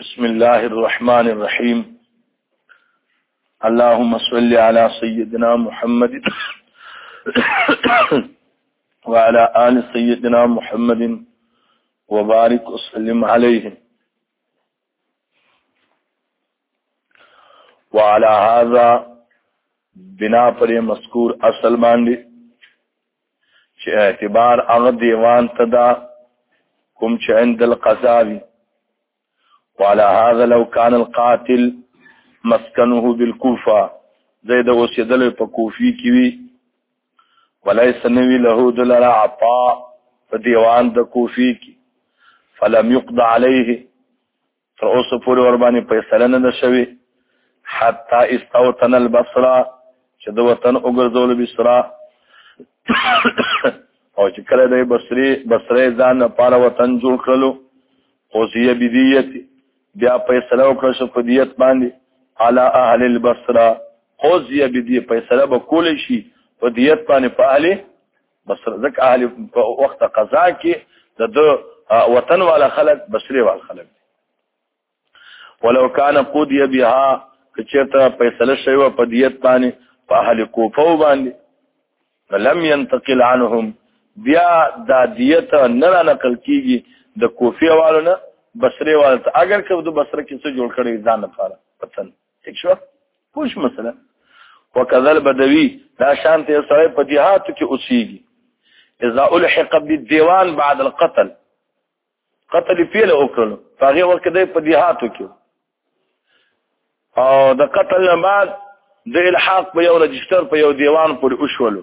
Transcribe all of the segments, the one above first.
بسم الله الرحمن الرحيم اللهم صل على سيدنا محمد وعلى آل سيدنا محمد وبارك وسلم عليه وعلى هذا بنا پر مذکور اصل باندې چې اعتبار هغه دیوان ته دا کوم چې عند القضاوي وعلى هذا لو كان القاتل مسكنه بالكوفه زید اوسېدل په کوفي کې وي وليس نوي له دلرا عطاء په دیوان د کوفي کې فلم يقضى عليه تر اوسه پورې ور باندې فیصله نه ده شوې حتی استوطن البصره چې د وطن وګرځول بصره او چې کله د بصري بصره ځان لپاره وطن جوړ کړلو قضیه بدیت بیا فیصله وکړه شو په دیت باندې علی اهل البصره قضیه بدی فیصله به کول شي په دیت باندې په اهل بس ځکه اهل په وخت قضا کې د وطن والا خلک بصری وال خلک ولو کان قضی بها کچته فیصله شوی و په دیت باندې په اهل کوفه باندې لم ينتقل عنهم بیا دا دیت نه را نقل کیږي د کوفه والو نه بصری والو ته اگر که د بصره کې څه جوړ کړي ځان لپاره وطن ٹھیک شو پوښ مثلا وکذل بدوی دا شان ته سره په دیهات کې اوسېږي اذا الحق بالديوان بعد القتل قتل پیل وکړ هغه وخت د په دیهات کې او د قتل نه بعد د الحاق په یو رجستر په یو دیوان پر اوشولو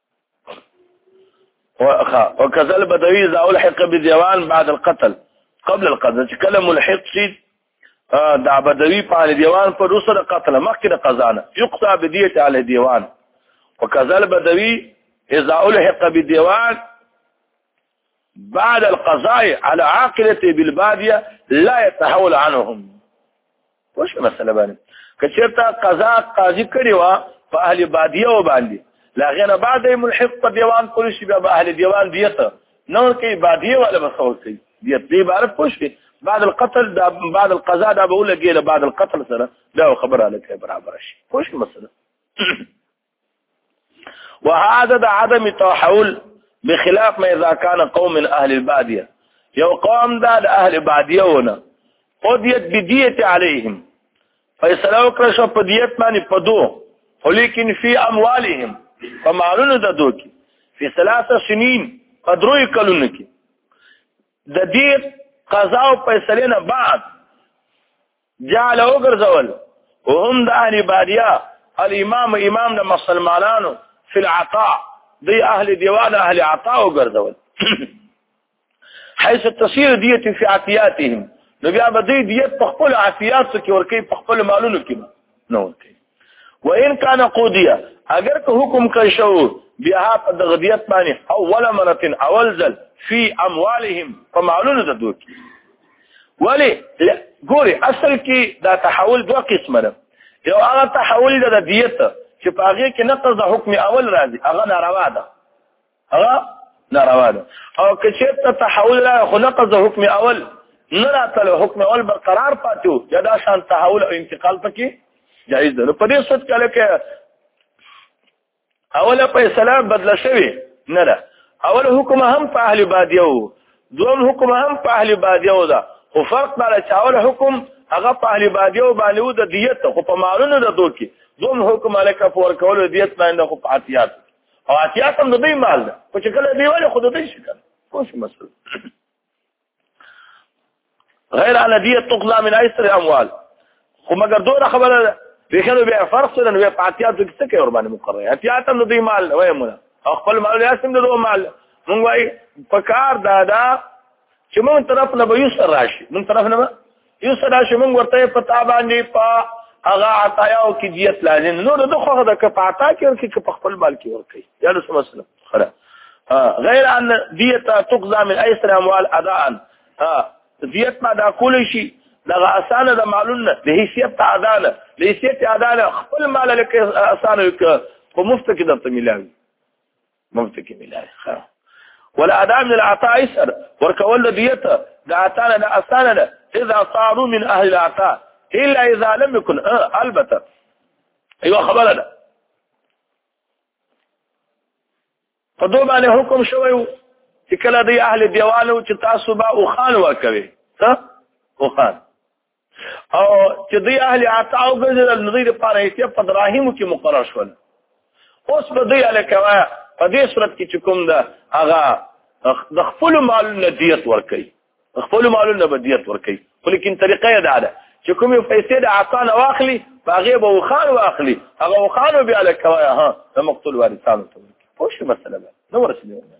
وكذا البدوي إذا ألحق بديوان بعد القتل قبل القضاء تكلم ملحق شيء دا بدوي على الديوان فروس القتل مخكي القضاء يقضى بدية على الديوان وكذل بدوي إذا ألحق بالديوان بعد القضاء على عاقلته بالباديه لا يتحول عنهم وش مسله باندې کچرته قضا قاضي کړي وا په اهل باديه و باندې لا غیر بعد ملحق په دیوان کول شي به اهل دیوان دیت نو کې باديه ولا بسول شي دیت دی عبارت پوښ دي بعد القتل دا بعد القضاء دا بقول لك بعد القتل سره دا خبر عليك برابر شي پوښ مسله وهذا د عدم تحول بخلاف ما اذا كان قوم من اهل الباديه یو قوم دا د اهل باديه ونه قضیت بدیت علیهم فیصله وکړه شو په دیت باندې پدو ولیکن فی اموالهم فمالون ددو کی فی ثلاثه سنین پدروی کلون کی د دې قضا او فیصله نه بعد جعل او ګرځول وهم د اهل بادیا الامام امام د مسلمانانو فی العطاء دی اهل دیوان اهل عطاء او ګرځول حيث تصير ديته في عطياتهم نو بیا به دی دیت په خپل عافیات کې ورکی په خپل مالونو کې نو ورکی و ان کان قودیا اگر که حکم کړ شو بیا په دغدیت باندې اول مرتين اول ځل فی اموالهم فمعلون ذدوک ولی ګوري اصل کې دا تحول دوه قسمه ده یو هغه تحول د دیت چې په هغه کې نقض د حکم اول راځي هغه ناروا ده هغه ناروا ده او که چېرته تحول را خو نقض حکم اول نه راتلو حکم اول برقرار پاتو یا دا شان تحول او انتقال پکې جایز ده نو په دې صورت کې لکه اوله فیصله بدله شوې نه ده اول حکم هم په اهل بادیه وو دوم حکم هم په اهل بادیه وو ده خو فرق دا چې اول حکم هغه په اهل بادیه وو باندې وو د دیت خو په مالونو د دوکي دوم حکم علیکه په ورکول دیت باندې خو په عطیات او اتیا تم د دوی مال ده خو چې کله دی وله خود دوی شي کنه کوم مسله غیر علی دی تقلا من ایسر اموال خو مگر دوه خبره ده وکړو بیا فرق سره نو په اتیا د څه کې ور باندې مقرره اتیا تم د دوی مال وای مولا او خپل مال یا سم د دوه مال مونږ وای پکار دادا چې مون طرف نه به یو سر راشي مون طرف نه یو سره چې موږ ورته په تا باندې په هغه عطایاو کې دیت لازم نو د خو د کپاتا کې ورکی که په خپل مال کې ورکی یا رسول مسلم خره غیر ان دیت تقضى من ايسر اموال اداء ها دیت ما دا کول شي دغه اسانه د مالونه د حیثیت تعداله د حیثیت تعداله خپل مال لکه اسانه په مفت کې درته ملاوي ممتک ملای خا ولا ادا من العطاء اسر ورکول دیت د عطا نه اسانه ده اذا صاروا من اهل العطاء الا اذا لم يكن البته ايوه خبره ده په دوه باندې حکم شوی چې کله دی اهل دیوالو چې تاسو به او خان ورکوي ها او خان او چې دوی اهل عطا او ګرځیدل نو دوی لپاره یې په دراهیمو کې مقرر شول اوس به دوی الکه په دې صورت کې چې کوم ده هغه د خپل مالونو دیت ورکړي خپل مالونو به دیت ورکړي ولیکن طریقه یې دا ده چې کومې پیسې د عطا نه واخلي هغه به وخان واخلي هغه وخان به الکه ها د مقتول وارثانو ته ورکړي پوه شو مسله ده نو ورسېږي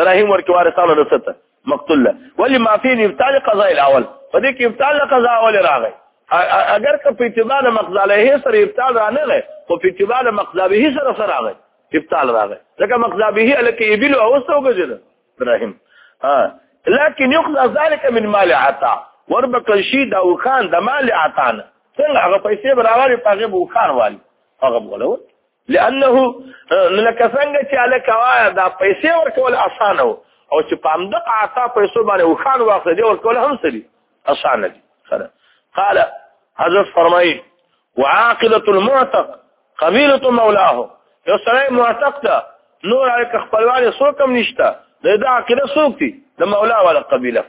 د رحیم ورکه وارثانو رسته مقتول له ولی ما فی ابطال قضاء الاول په دې کې ابطال قضاء اول راغی اگر که په اتباع مقذله سره ابطال را نه غي خو په اتباع مقذبه سره سره راغی ابطال راغی ځکه مقذبه الکه ابل او اوسو غزل ابراهيم ها لكن يخذ ذلك من مال عطا وربکل شي دا وخان د مال عطان څنګه هغه پیسې برابرې پاغه وخان والی هغه بولو لانه لکه څنګه چې الک وایا دا پیسې ورکول اسانه وو او چې په همدغه عطا پیسو باندې وخان واخلې دی ورکول هم سړي اسانه دي سره قال حضرت فرمایي وعاقله المعتق قبيله مولاه یو سړی معتق ده نور هغه خپلوان څوک هم نشته دا عقیده څوک دي د مولا ولا قبيله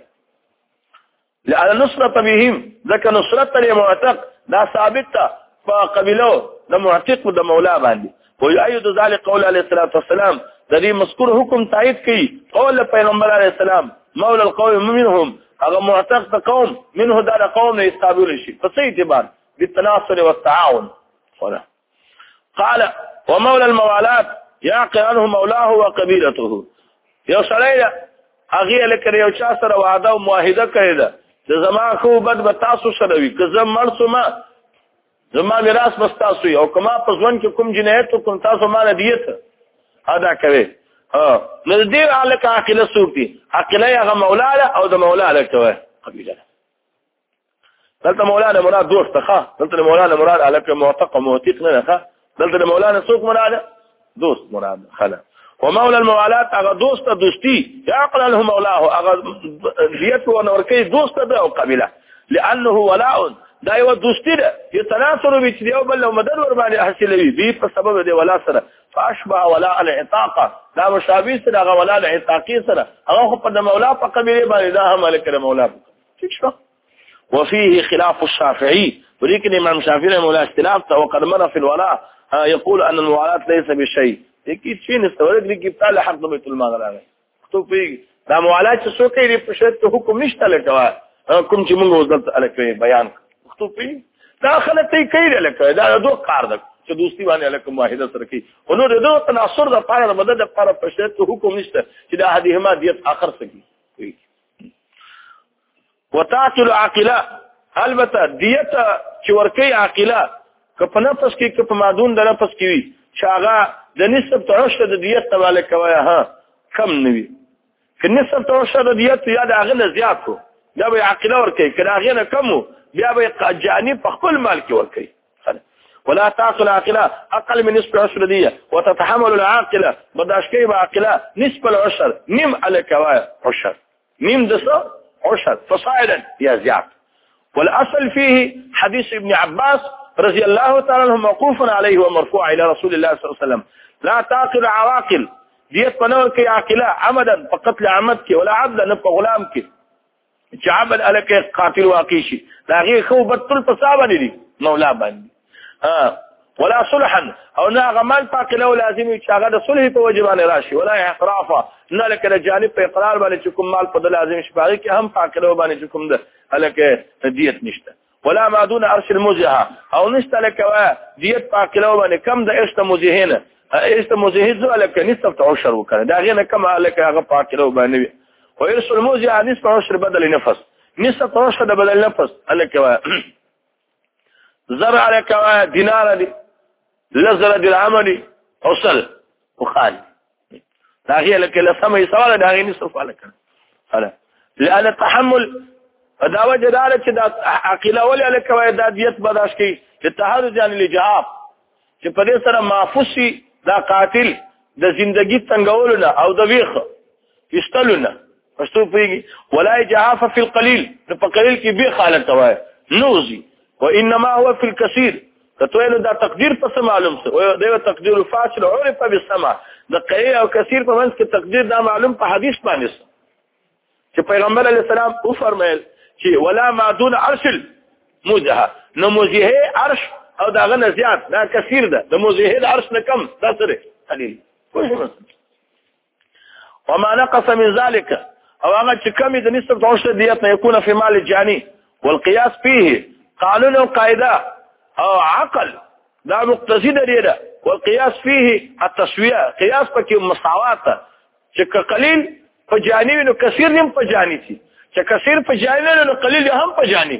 لأن نصرت بهم ذکر نصرت لمعتق دا ثابت تا فقبلو دا معتق دا مولا باندې ويؤيد ذلك قول عليه الصلاة والسلام دا دي مذكور حكم تایید کی قول پیغمبر عليه السلام مولى القوم منهم هغه معتق دا قوم منه دا قوم نه استابل شي په څه اعتبار بالتناصر والتعاون صلاه قال ومولى الموالات يعقل عنه مولاه وقبيلته یو سړی دا هغه لکه یو چا سره وعده او معاهده کړی دا د زما خو بد به تاسو سره وي که زه مړ شم زما میراث بس تاسو او کما په ځوان کې کوم جنایت کوم تاسو مال دیت ادا کوي ها نو دې الک عاقله سوق دي عاقله هغه مولا او د مولا الک وي قبيله دلته مولانا مراد دوست ښه دلته مولانا مراد الک معتق معتق نه ښه دلته مولانا څوک مراد دوست مراد خلا ومولا الموالات هغه دوست دوستی عقله مولاه هغه دیت و نورکی دوست ده او قبيله لانه ولاء دا یو دوستی ده یو تناسر وی چې یو بل مدد ور باندې حاصلوي دی په سبب دی ولا سره فاشبه ولا العتاقه دا مشابه سره هغه ولا العتاقی سره هغه په مولا په قبيله باندې دا هم الک مولا په ٹھیک شو وفيه خلاف الشافعي ولكن امام شافعي رحمه الله اختلاف ته وقد مر في الولاء يقول ان الموالاة ليس بشيء کی چین استورد دی کی تعالی حق بیت المال راغی تو پی دا موالا چې سو کوي په شرط ته حکم نشته لکه کوم چې موږ وزلت الکوي بیان تو پی دا خلک ته کوي لکه دا دوه کار ده چې دوستي باندې الکه معاهده سره کوي او نو دغه تناصر د پاره د مدد لپاره په شرط ته حکم نشته چې دا هدیه ما دیت اخر سکی وتعت العاقله البته دیت چې ورکی عاقله که په نفس کې که په مادون د نفس کې وي چې هغه د نسب ته رشته د دیت ته والي کوي ها کم نه وي که نسب ته رشته د دیت یا د هغه نه زیات کو دا به عاقله ورکی که د هغه نه کم بیا به جاني په خپل مال کې ورکی ولا تعقل العاقله اقل من نصف العشر ديه وتتحمل العاقله بداش كيف عاقله نصف العشر نم على كوايا عشر نم دس عشر فصاعدا يا زياد والاصل فيه حديث ابن عباس رضي الله تعالى عنه موقوف عليه ومرفوع الى رسول الله صلى الله عليه وسلم لا تعقل عواقل دیت پنور کې عاقله عمدا فقط لعمد کې ولا عبد نه په غلام کې چې عبد الک قاتل واقع شي دا غي خو بتل په صاحب دي مولا باندې ولا صلحا او نه غمل پاک له لازم چې هغه د صلح په وجبان راشي ولا احرافا نه لکه د جانب په اقرار باندې چې کوم مال په لازم شي باقي کې هم پاک له باندې چې کوم د الک دیت نشته ولا ما دون عرش المزهه او نشته لکوا دیت پاکلو باندې کم د اشته مزهنه اشته مزهه زو لک نصف عشر وکړه دا غینه کم لک هغه پاکلو باندې خو ارش المزهه نصف عشر بدل نفس نصف عشر د بدل نفس الکوا زرع لکوا دینار دی لزر د العمل اوصل وخال دا هي لکه لسمه یې سوال دا غي نصف عليك هلا لأن التحمل دا وجه دا چې دا عقيله ولې لکه وای دا دیت برداشت کی چې تحرز یعنی لجواب چې په دې سره معفوسی دا قاتل د زندگی تنگولو نه او د ویخ استلنا پښتو پیږي ولا جعاف فی القلیل نو په قلیل کې به خالت وای نوزی وانما هو فی الكثير کته نو دا تقدیر پس معلوم سه او دا تقدیر فاصل عرف بالسمع د قیل او کثیر په منځ کې تقدیر دا معلوم په حدیث باندې چې پیغمبر علی السلام او فرمایل چې ولا ما دون عرش موجه نو موجه عرش او دا غنه زیات دا کثیر ده د موجه عرش نه کم دا سره قلیل کوم وما نقص من ذلك او هغه چې کمی د نسب د عشر دیت نه یکونه فی مال الجانی والقياس فيه قانون او قاعده او عقل دا مقتضی دی دا والقياس فيه التسويه قياس پکې مساوات چې قلیل په جانی نو کثیر هم په جانی شي چې کثیر په جانی نو قلیل هم په جانی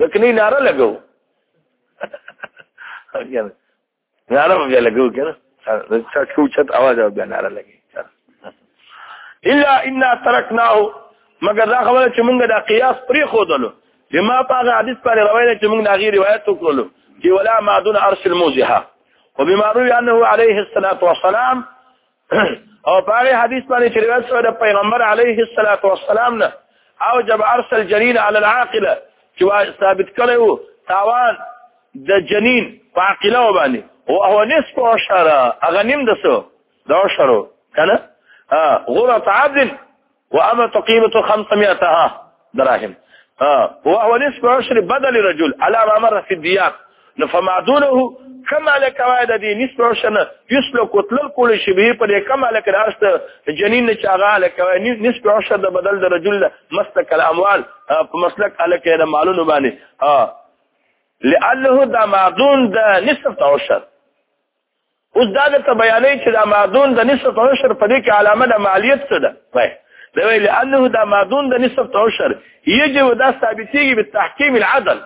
دکني ناره لګو یاره ناره بیا لګو کنه څه څو چت आवाज او بیا ناره لګي الا ان ترکناه مگر دا خبره چې مونږ دا قیاس پرې خودلو بما پاغه حدیث پر روایت چې مونږ دا غیر روایت وکړو چې ولا ما دون عرش الموزها وبما روي انه عليه الصلاه والسلام او په هغه حدیث باندې چې روایت شوی د پیغمبر علیه الصلاۃ والسلام نه او جب ارسل جنین علی العاقله چې ثابت کړو تاوان د جنین په عاقله باندې او هو نصف عشره هغه نیم دسو دا عشره کنه غره عبد وأما تقيمة خمسمائتها دراهم وهو نصف عشر بدل رجل على ما مر في الديار فما دونه كما لك وايد دي نصف عشر يسلك وتلل كل شيء به پر كما لك راست جنين نه چاغه لك نصف عشر د بدل د رجل مسلك الاموال په مسلک الک نه مالونه باندې لانه دا معدون د نصف عشر اوس دا د بیانې چې دا معدون د نسبت عشر په دې کې علامه د مالیت څه ده وای دا ویل انه دا معدون د نسبت عشر یجب دا ثابتېږي په تحکیم العدل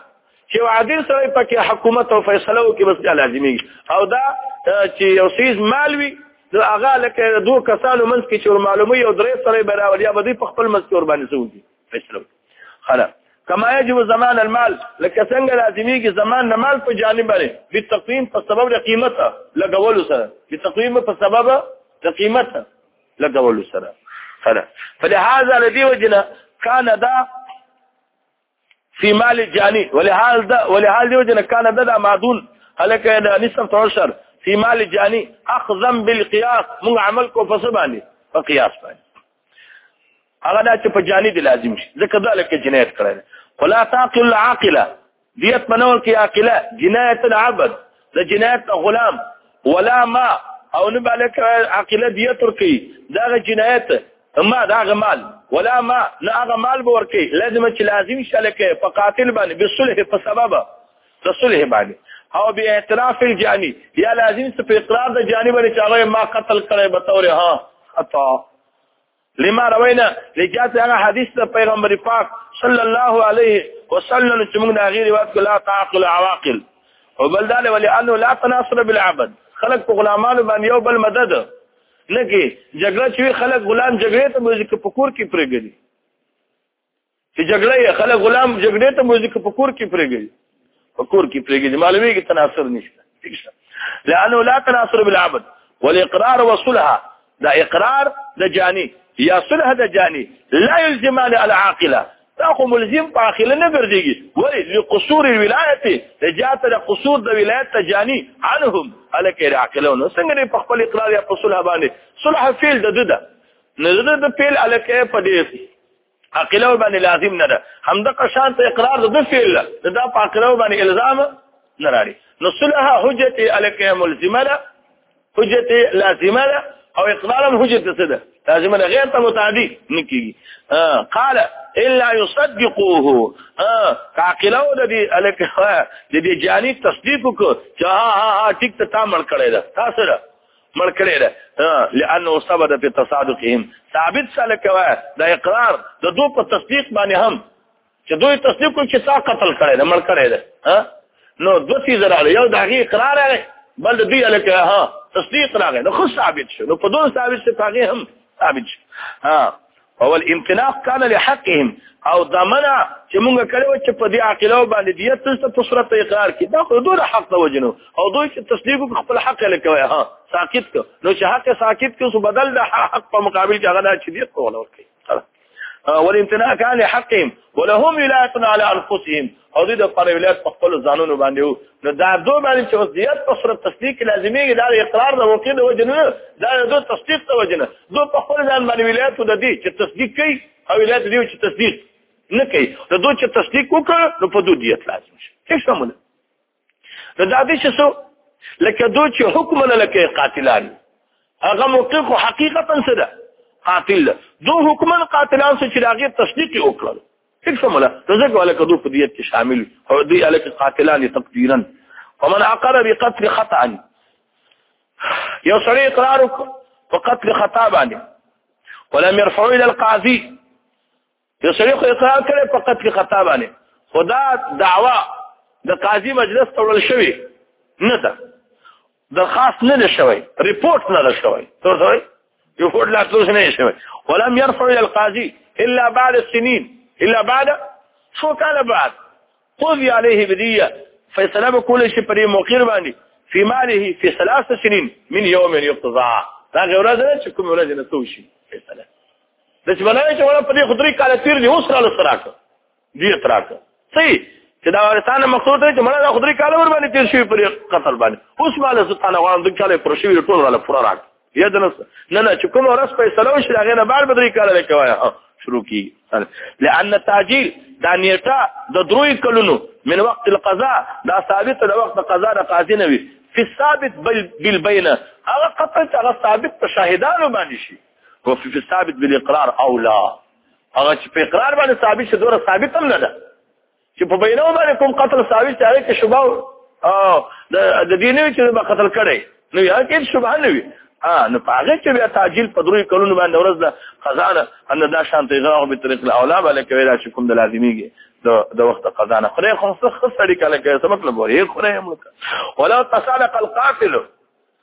چې عادل سره پکې حکومت او فیصله وکړي بس لازمي او دا چې یو سیز مالوي نو هغه لکه دوه کسانو منځ کې چې معلومي او درې سره برابر یا به په خپل مسکور باندې سوي فیصله وکړي خلا کما یجب زمان المال لکه څنګه لازمي کې زمان نه مال په جانب باندې په تقویم په سبب د قیمت لګول سره په تقویم په سبب د قیمت لګول سره خلا فلهذا الذي وجنا كان دا في مال الجاني ولهذا دا ولهذا وجنا كان دا, دا معدول هلك نسب تعشر في مال الجاني اخذا بالقياس موږ عمل کو په سبانه په قياس باندې هغه دا چې په جاني دي لازم شي ځکه دا لکه جنایت کړی خو لا تعقل العاقله دیت منور کې عاقله جنایت العبد د جنایت غلام ولا ما او نه بالک عاقله دیت ورکی دا جنایت اما دا غمال ولا ما نه هغه مال به ورکی لازم چې لازم شي لکه په قاتل باندې بصلح په سبب د صلح باندې او به اعتراف الجاني یا لازم څه په اقرار د جاني باندې چې هغه ما قتل کړي به تور ها خطا لما روينا لجات هغه حدیث د پیغمبر پاک صلی الله علیه وسلم چې موږ دا غیر روایت کلا تعقل عواقل او بل دا ولې انه لا تناصر بالعبد خلق په غلامانو باندې یو بل مدد نه کی جګړه چې خلق غلام جګړه ته موږ کې پکور کې پرګري چې جګړه یې خلک غلام جګړې ته موزیک په کور کې پرېږي په کور کې پرېږي معلومي کې تناسر نشته ٹھیک شه لانه لا تناسر بالعبد والاقرار وصلها دا اقرار د جاني یا صلح د جاني لا يلزمان العاقله دا خو ملزم په اخیله نه ګرځيږي ولی لقصور الولایت رجات د قصور د ولایت ته جاني عنهم الک راکلون څنګه نه په خپل اقرار یا په صلح باندې صلح فعل د ده نه د فعل الک په دې عقلو باندې لازم نه ده همدغه شان ته اقرار د فعل ده دا په عقلو باندې الزام نه راړي نو صلحه حجت الکه ملزمه ده حجت لازمه ده او اقرارم حجت څه ده لازمه ده غیر ته متعدی نکیږي قال الا يصدقوه اه عقلو د دې الکه د دې جاني تصدیق کو چې ها ها ټیک ته تا مړ کړی ده تاسو مړ کړی دی لانه ثبت په تصادقهم ثابت سره کوي دا اقرار د دو په تصدیق باندې هم چې دوی تصدیق کوي چې تا قتل کړی دی مړ کړی دی نو دو څه زرا یو د هغه اقرار دی بل د دې الکه ها تصدیق راغی نو خو ثابت شو نو په دوه ثابت څه هغه هم ثابت شو ها او الانطلاق كان لحقهم او ضمنا چې موږ کړو چې په دې عقیده باندې دې تاسو په صورت اقرار کې دا خو دوه حق ته وجنو او دوی چې تصدیق په خپل حق لکوي ها ساکت کو نو چې حق ساکت کو سو بدل د حق په مقابل کې هغه چې دې څه ولور کوي والامتناع كان لحقهم ولهم ولايه على انفسهم او دې د پر ولایت په خپل ځانونو باندې وو نو دا دوه باندې چې وضعیت په صورت تصدیق لازمي دا اقرار د وکیل وجنه دا د تصدیق ته وجنه دوه په خپل ځان باندې ولایت د دې چې تصدیق کوي او ولایت دې چې تصدیق نه کوي نو دوه چې تصدیق وکړ نو په دوه دیت لازم شي څه شمول نو دا به څه لکه دوی چې حکم نه لکه قاتلان هغه موقف حقیقتا څه ده قاتل ده دو حکما قاتلان څه چې هغه تصدیق وکړل څه سمله رزق ولا کدو په دې کې شامل او دې الک قاتلان تقدیرا ومن اقر بقتل خطا یو سړی اقرار وکړ په قتل خطا باندې ولم يرفعوا الى القاضي یو سړی خو اقرار کړي په قتل خطا باندې خدا دعوا د قاضي مجلس ته وړل شوی نه ده درخواست نه شوی رپورت نه شوی تور شوی رپورت لا تلوس نه شوی ولم يرفع الى القاضي الا بعد السنين الا بعد شو کاله بعد قضي عليه بديه فیصله به کول شي پرې موقر باندې فی ماله فی ثلاث سنین من یوم یقضا دا غوړه ده چې کوم ورځ نه توشي فیصله د چې بلای چې ولا په دې خدري کال تیر دی اوس را لسراک دی تراک صحیح چې دا ورستانه مقصود دی چې مړه دا خدري کال ور باندې تیر شوی پر قتل باندې اوس مال سلطان غوان د کال پر شوی ټول را لفر راک یا د نس نه نه چې کوم ورس په سلام شي هغه نه بار بدري کال لکوایا شروع کی لأن التاجيل دا نیټه د دروي کلونو من وقت القضاء دا ثابت د وخت قضا د قاضي نه وي فی ثابت بالبینه هغه قطع هغه ثابت په شاهدانو باندې شي وفي في الثابت بالاقرار او لا هغه چې په اقرار باندې ثابت شي دوره ثابت هم نه ده چې په بینه باندې کوم قتل ثابت دی هغه کې شوبه او د دې نه چې به قتل کړي نو یا کې شوبه نه وي ا نو پاغه چې بیا تعجیل په دروي کلونو باندې ورځ ده خزانه ان دا شان ته غره په طریق الاولا باندې کوي دا چې کوم د لازمیږي د د وخت خزانه خره خو څه خسړي کله کې څه مطلب وایي خره ملک ولا تسالق القاتل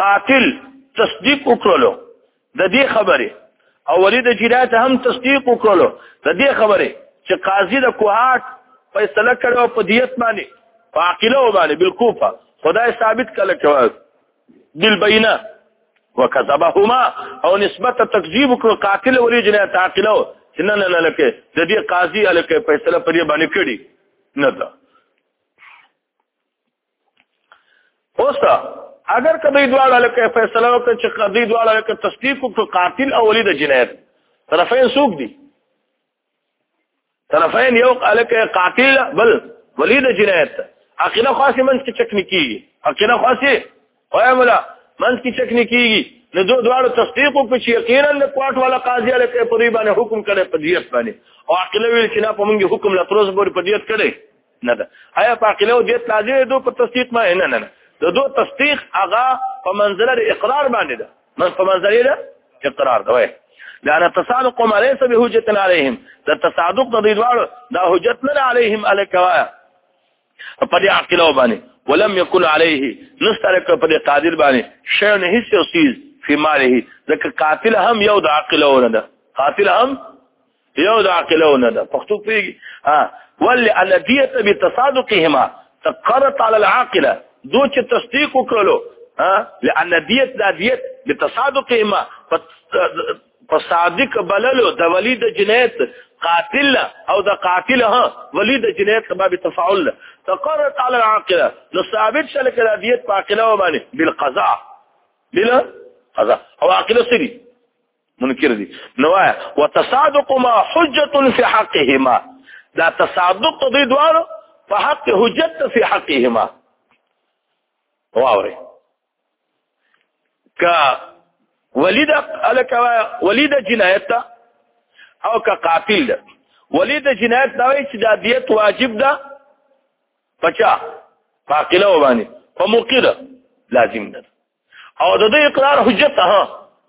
قاتل تصدیق وکړلو د دې خبره او ولید جرات هم تصدیق وکړلو د دې خبره چې قاضي د کوهات فیصله کړو په دیت باندې فاقله باندې بالکوفه خدای ثابت کله کوي بالبینه وکذبهما او نسبت تکذیب کړو قاتل ولې جنایت تعقلو چې نه نه لکه د دې قاضي الکه فیصله پرې باندې کړي نه ده اوس اگر کدی دواړه لکه فیصله وکړي چې کدی دواړه لکه تصدیق وکړي قاتل اولی د جنایت طرفین سوق دي طرفین یو الکه قاتل بل ولی د جنایت عقیده خاصه من کې چکنی کیږي عقیده خاصه وای مولا منځ کې شک نه کیږي نو دوه دواړو تصدیق وکړي چې یقینا د کوټ والا قاضي له په دوی باندې حکم کړي په دیت باندې او عقل ویل چې نه په موږ حکم لا تروز پورې په دیت کړي نه ده آیا په عقل او دیت لازم دو په تصدیق ما نه نه نه د دوه تصدیق هغه په منزله اقرار باندې ده من په منزله ده اقرار ده وای لأن التصادق ما ليس بهجة عليهم ده التصادق ده دوار ده هجتنا عليهم ألك وايا په دې عقیده باندې ولم يكن عليه نستر په دې قادر باندې شيء نه هیڅ یو چیز په ماله ځکه قاتل هم یو د عقیده ونه ده قاتل هم یو د عقیده ونه ده پښتو پیږي ها ول الذيه بتصادقهما تقرت على العاقله دو چې تصدیق وکړلو ها لان دیت دا دیت بتصادقهما په صادق بللو د ولی د جنایت قاتل او د قاتل ها ولی د جنایت باب تفاعل تقررت على العاقله نو ثابت شل کړه دیت په عاقله و باندې بالقضاء بلا قضاء او عاقله سری منکر دي نوایا وتصادق ما حجه في حقهما دا تصادق دې دوار په حق حجت في حقهما واوري کا ولید الک ولید جنایت تا او کا قاتل ده ولید جنایت دا وی چې د دیت واجب ده پچا فاقله وبانی په موقیله لازم ده او د دې اقرار حجت ها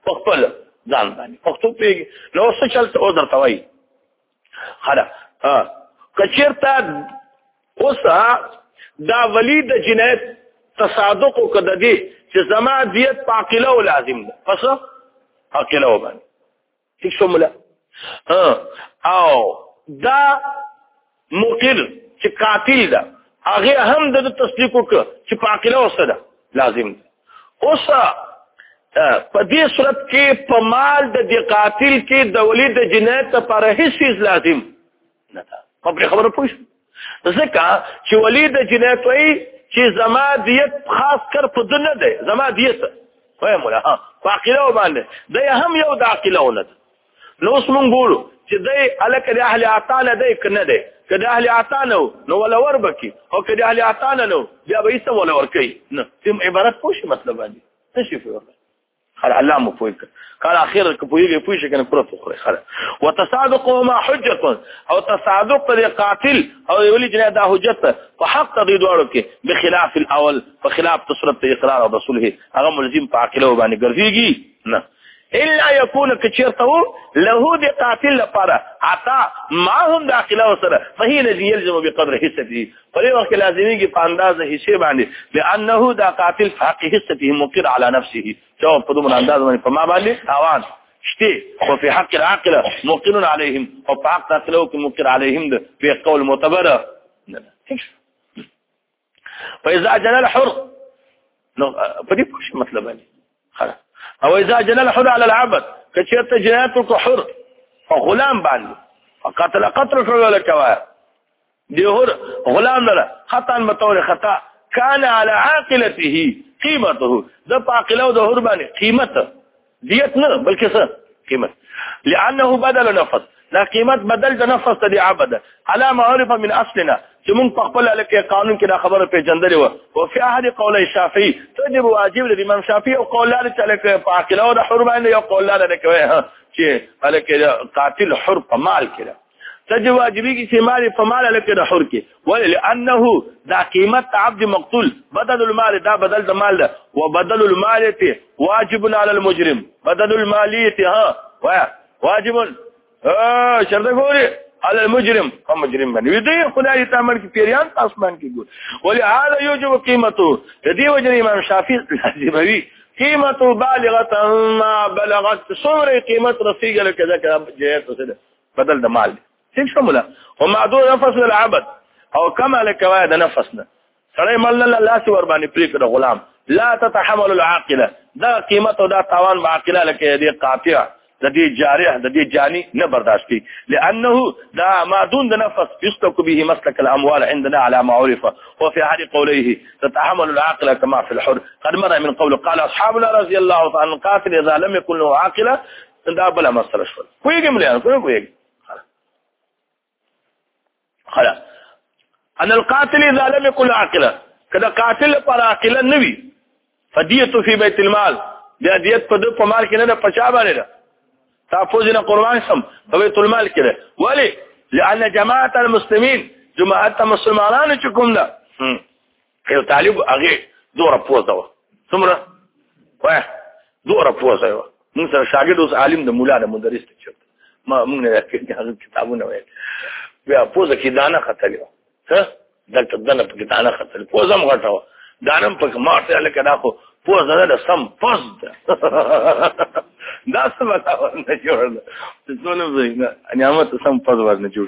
خپل ځان باندې پښتو پیږي نو څه چلته او درته وایي خلا ها کچیرته اوس دا ولید جنایت تصادق کده دي چې زما دیت پاکله او لازم ده پس پاکله و باندې ٹھیک شو مولا او دا مقر چې قاتل ده هغه هم د تصدیق وکړه چې پاکله وسره لازم ده اوس په دې صورت کې په مال د دې قاتل کې د ولید جنایت لپاره هیڅ چیز لازم نه ده په بل خبره پوښ ځکه چې ولید جنایت وایي چې زما دیت خاص کر په دنه ده زما دیت وای مولا ها فاقله باندې دا هم یو د عقله ولد نو اوس مونږ ګورو چې دی الک د اهل عطانه دی کنه دی که د اهل عطانه نو ولا ور بکی او که د اهل عطانه نو بیا به یې ولا ور کوي نو تم عبارت پوه شي مطلب باندې څه شي فور خل الله مو پوي قال اخر که پويږي پوي شي کنه پوره فخر خل وتصادقهما حجه او تصادق پر قاتل او ولي جنا دا حجت په حق دي دوړو کې بخلاف الاول په خلاف تصرف اقرار او رسوله هغه ملزم په عقله باندې ګرځيږي نه الا يكون كثيرته له دي قاتل لپاره عطا ما هم داخله وسره فهي الذي يلزم بقدر حصته فلي وقت لازمي کې په اندازه حصے باندې لانه دا قاتل في حق حصته مقر على نفسه سواء په دومره انداز باندې په ما باندې اوان شتي او في حق العاقله مقر عليهم او په حق تاسو کې مقر عليهم په قول معتبره نه فاذا جنى الحر نو په دې پوښتنه مطلب دی خلاص او اذا جنى الحر على العبد کچته جنایت کو حر او غلام باندې فقتل قتل شو ولا کوا دی حر غلام نه خطا متور خطا كان على عاقلته قيمته د عاقله د حر باندې قیمت دیت نه بلکې څه قیمت لانه بدل نفس دا قیمت بدل د نفس ته دی عبد علا معرف من اصلنا چې موږ په خپل لکه قانون کې دا خبره پیژندلې و او فی احد قول شافعی تجب واجب د امام شافعی او قول لري چې لکه په عقل او د حرمانه یو قول لري چې لکه قاتل حر په مال کې تج واجبی کی سیماری فمال لکه د حر کې ول لانه دا قیمت عبد مقتول بدل المال دا بدل د مال ده وبدل المال ته واجب علی المجرم بدل المالیت ها وایا واجب اه شرط ګوري على المجرم فمجرم باندې وی دی خدای ته امر کې پیریان اسمان کې ګور ولی هذا یوجب قیمته د دې وجه امام شافعی لازموي قیمته بالغه ما بلغت سوره قیمت رسیدل کده کده جهت سره بدل د مال څنګه شموله او معدو نفس للعبد او کما لکوا د نفس نه سړی مال نه لاس ور باندې پرې کړ غلام لا تتحمل العاقله دا قیمت او دا تاوان عاقله لکه دې قاطع د دې جارح د دې جاني نه برداشت کی لانه دا ما دون د نفس يستك به مسلك الاموال عندنا على ما عرف وفي احد قوليه تتحمل العاقله كما في الحر قد مر من قول قال اصحابنا رضي الله عنهم قاتل اذا لم يكن له عاقله دا بل مسله شو پوهیږي مليان پوهیږي خلاص ان القاتل اذا لم يكن عاقلا کله قاتل پر عاقلا نه وي فدیته فی بیت المال بیا دیت په د په مال کې نه ده پچا باندې ده تحفظ نه قربان سم په بیت المال کې ده ولی لأن جماعت المسلمین جماعت مسلمانانو چې کوم ده یو طالب هغه دوره پوزه و څومره وای دوره پوزه و موږ سره شاګرد اوس عالم د مولا د مدرس ته چرته ما موږ نه هغه کتابونه وای بیا پوزه کې دانه خطرې و ها دلته دنه په کې دانه خطرې پوزه مو غټه و دانم په ماته لکه دا خو پوزه ده سم پوز ده دا څه ولا ورنه جوړ ده څونه زه نه نعمت سم پوز ورنه جوړ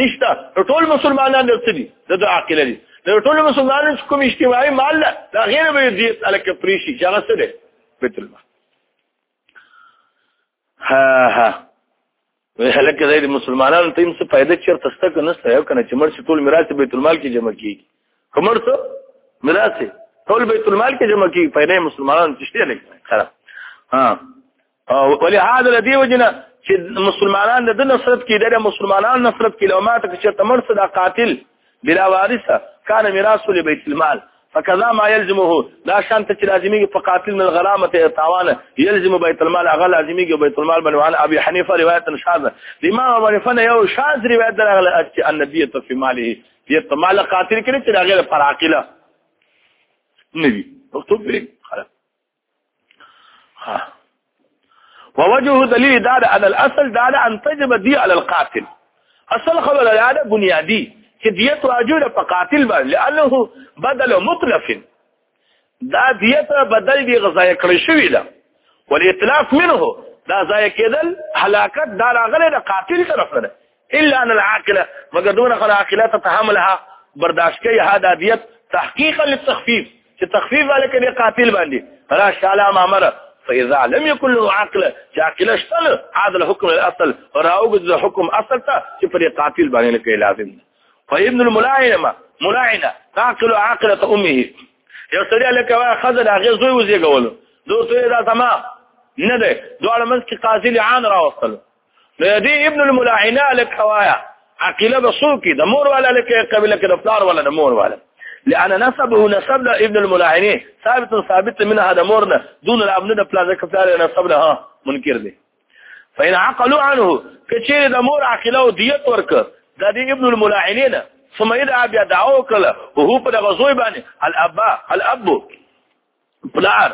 نشته ټول مسلمانان درتلي د عاقل دي د ټول مسلمانانو کوم اجتماعي مال ده دا غیر به دي الک پریشي چې هغه څه ده بیت المال ها ها هلکه زید مسلمانانو ته هم څه فائدہ چیرته سته که نسته یو کنه چې مرسي ټول میراث بیت المال کې جمع کیږي کومر څه میراث ټول بیت المال کې جمع کیږي فائدہ مسلمانانو تشته نه خراب ها ولې هاذ له دیو جنا چې مسلمانان د نصرت کې د مسلمانان نصرت کې لو ماته چې تمر صدا قاتل بلا وارثه کان میراث لبیت المال فكذا ما يلزمه دا شان ته چې لازمي په قاتل من غلامه تاوان يلزم بيت المال هغه لازمي بيت المال بن وعن ابي حنيفه روايه شاذه امام ابو حنيفه یو شاذ روایت درغله چې النبي ته في ماله یت مال قاتل کړي چې هغه پر عاقله نبی مکتوب ها ووجه دلیل دا ده ان الاصل دا ده ان تجب دی علی القاتل اصل خبر دا ده بنیادی چې دیت واجب ده په قاتل باندې لانه بدل مطلق دا دیت بدل دی غزا کړی شوی ده والاطلاق منه دا ځای کېدل هلاکت دا راغله د قاتل طرف نه الا ان العاقله مگر دون خلا عاقله تتحملها برداشت کوي هدا دیت تحقیقا للتخفيف چې تخفيف والے کې قاتل باندې را شاله امر فاذا لم يكن له عقل چې عقل شتل عاد الحكم الاصل راوګد د حکم اصل ته چې پر قاتل باندې لکه لازم فابن الملاعنه ملاعنه تعقل عقله امه یو سړی لکه وا خزل هغه زوی وزیګول دوی دا تمام نه ده دوړ منځ کې قاضي لعان راوستل نو دې ابن الملاعنه لکوایا عقیله بسوکی د مور والا لکه قبيله کې د پلار والا د مور والا لأن نسبه نسب له ابن الملاعنه ثابت ثابت من هذا مورنا دون الابن د پلار د کفار نسب له منکر دي فإن عقلوا عنه کچیر د مور عقیله او دیت ورک د دې ابن الملاعنه نه ثم اذا بیا دعوه کله وهو په غزوې باندې الابا الابو پلار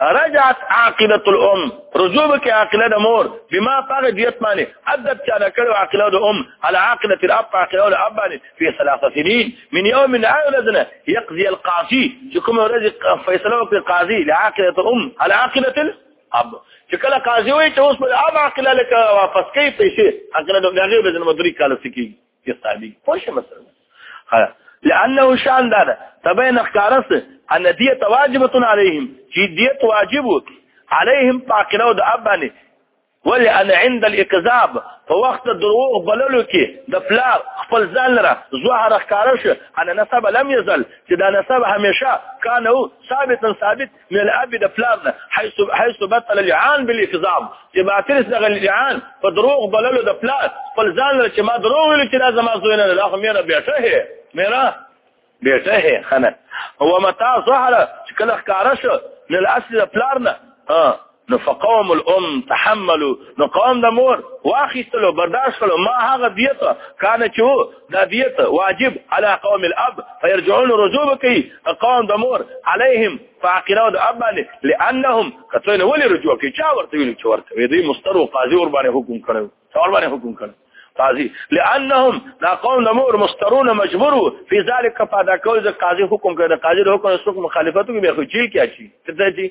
رجعت عاقله الام رجوع کې عاقله د مور بما پاغه دیت باندې عدد چا نه کړو عاقله د ام على عاقله الاب عاقله د اب باندې په ثلاثه سنين من يوم من اولدنا يقضي القاضي چې کوم ورځ فیصله وکړي قاضي لعاقله الام على عاقله الاب چې کله قاضي وایي چې اوس په اب عاقله لکه واپس کوي پیسې عاقله د هغه د مدري کال سکیږي يقابل خوش مثلا لانه شان دا ده تبين اخکارس ان دیت واجبتون علیهم چې دیت واجب علیهم پاکلو د ابانی ولی ان عند الاکذاب په وخت دروغ بللو کې د فلار خپل ځان لره زوهر اخکارش ان نسب لم يزل چې دا نسب همیشه کانو ثابت ثابت من الاب د پلان حيث حيث بطل الجعان بالافزام چې باطل سره الجعان په دروغ بللو د پلان خپل ځان لپاره چې ما دروغ ویل چې لازم ازوي نه لا مېره بیټه هي مېره بیټه هي خنه هو متا ظهر کله ښکارا شو من الاصل د پلان نو فقوم الام تحملوا نو قوم د مور واخیستلو برداشت کړو ما هغه دیت کان چې دا دیت واجب علی قوم الاب فيرجعون رجوع کوي قوم د مور عليهم فاقرا د اب باندې لانهم کتل ولې رجوع کوي چا ورته ویل چې ورته وی دی مستر او قاضي ور باندې حکم کړو څور باندې حکم کړو قاضي لانهم دا قوم د مور مسترون مجبور فی ذلک فدا کول د قاضي حکم کړو قاضي د حکم سره مخالفت کوي به خو جیل کې اچي ته دې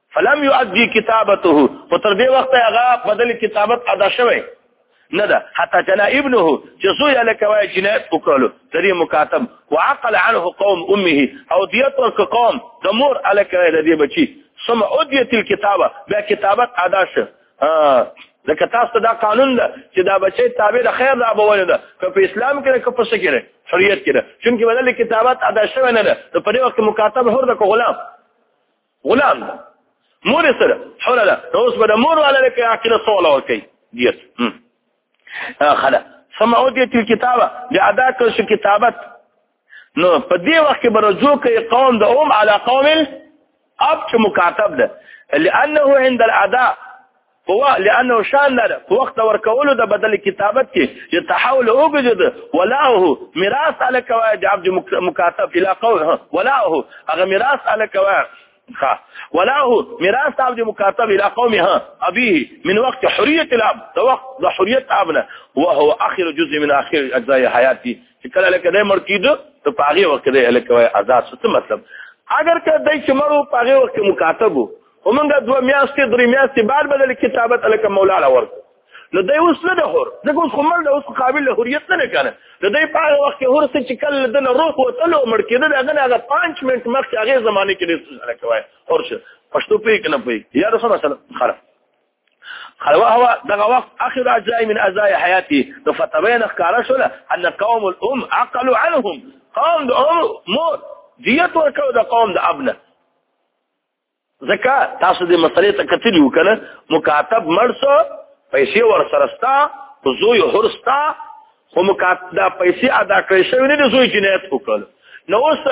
فلم يؤدي كتابته خو تر دې وخت هغه بدل کتابت ادا شوی نه ده حتی جنا ابنه چې زوی له کوي جنایت وکړو ترې مکاتب وعقل عنه قوم امه او دیت ورک قوم د مور له کوي د دې بچي ثم اديت الكتابه بیا کتابت ادا شو ځکه تاسو دا قانون ده چې دا بچي تابع د خیر د ابوونه ده که په اسلام کې که په څه کې حریت کې ده چونکه بدل کتابت ادا شوی نه ده په دې وخت مکاتب حر د غلام غلام ده مور سره حره ده نو اوس به د مور والا لکه عقیده سوال ورکي دیت خلا ثم اودیت الكتابه بیا ادا کړ شو کتابت نو په دې وخت کې برجو کوي قوم د اوم علی قوم اب چې مکاتب ده لانه عند الاداء هو لانه شان لره په وخت ورکولو د بدل کتابت کې چې تحول وګجد ولاه میراث علی قواعد عبد مکاتب الى قوله ولاه هغه میراث علی قواعد خا ولاه میراث عبد مکاتب الى قومها ابيه من وقت حريه الاب د وخت د حريه ابنه وهو اخر جزء من اخر اجزاء حياتي کله لکه د مرکید ته پاغي وخت دی لکه آزاد څه مطلب اگر که د شمرو پاغي وخت مکاتبو ومنګه دوه میاشتې درې میاشتې بعد بدل کتابت الک مولا لا ورک نو دوی اوس نه ده حر ځکه اوس خو مړ ده اوس قابل له حریت نه کنه نو دوی په هغه وخت کې حر څه چې کله د روح وتلو مړ کېده هغه نه هغه 5 منټ مخکې هغه زمانه کې رسول الله کوي حر شه پښتو پې کنه پې یا رسول الله صلی الله خلوا هو دغه وخت اخر اجزاء من اجزاء حياتي نو فتبين خکاره شو ان قوم الام عقلوا عنهم قوم د ام مور دیت ورکو د قوم د ابنه ځکه تاسو دې مسلې ته کتلی وکړه مکاتب مرسو پیسې ور سره ستا زوی هرستا خو مکاتب دا پیسې ادا کړې شوی نه زوی جنایت وکړ نو اوس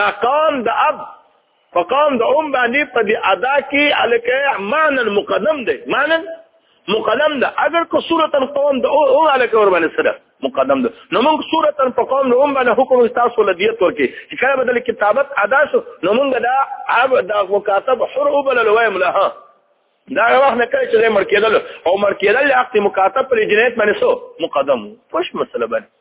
دا قام د اب فقام د ام باندې په دې ادا کې الکه معنا مقدم دی معنا مقدم ده اگر که صورتا قوم ده او او علی کور باندې سره مقدم ده نو موږ صورتا په قوم نو باندې حکم تاسو لدیت ورکي چې کله بدل کتابت ادا شو نو موږ دا عب دا مکاتب حر او بل لوایم لها دا وخت نه کړی چې مر کېدل او مر کېدل عقد مکاتب پر جنایت باندې سو مقدم خوش مسله باندې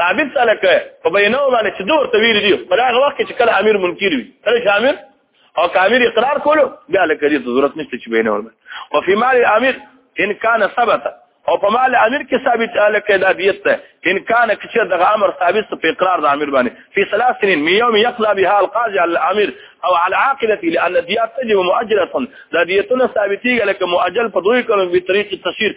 ثابت سره کوي په بینو باندې چې دوه ورته ویل دي په هغه وخت کې چې کله امیر منکر وي کله چې امیر او کامیر اقرار کولو بیا لکه دې ضرورت نشته چې بینه ورمه او فی مال الامیر ان کان ثبت او په مال امیر کې ثابت الکه دا بیت ده ان کان چې دغه امر ثابت په اقرار د امیر باندې فی ثلاث سنین من یوم یقضى بها القاضي على الامیر او على عاقلته لان الديات تجب مؤجله دا دیتونه ثابتیږي لکه مؤجل په دوی کلم به طریق تشیر